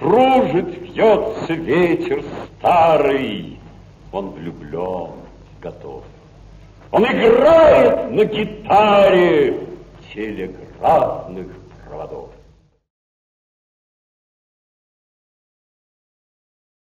Кружит, вьется ветер старый, он влюблен, готов. Он играет на гитаре телеграфных проводов.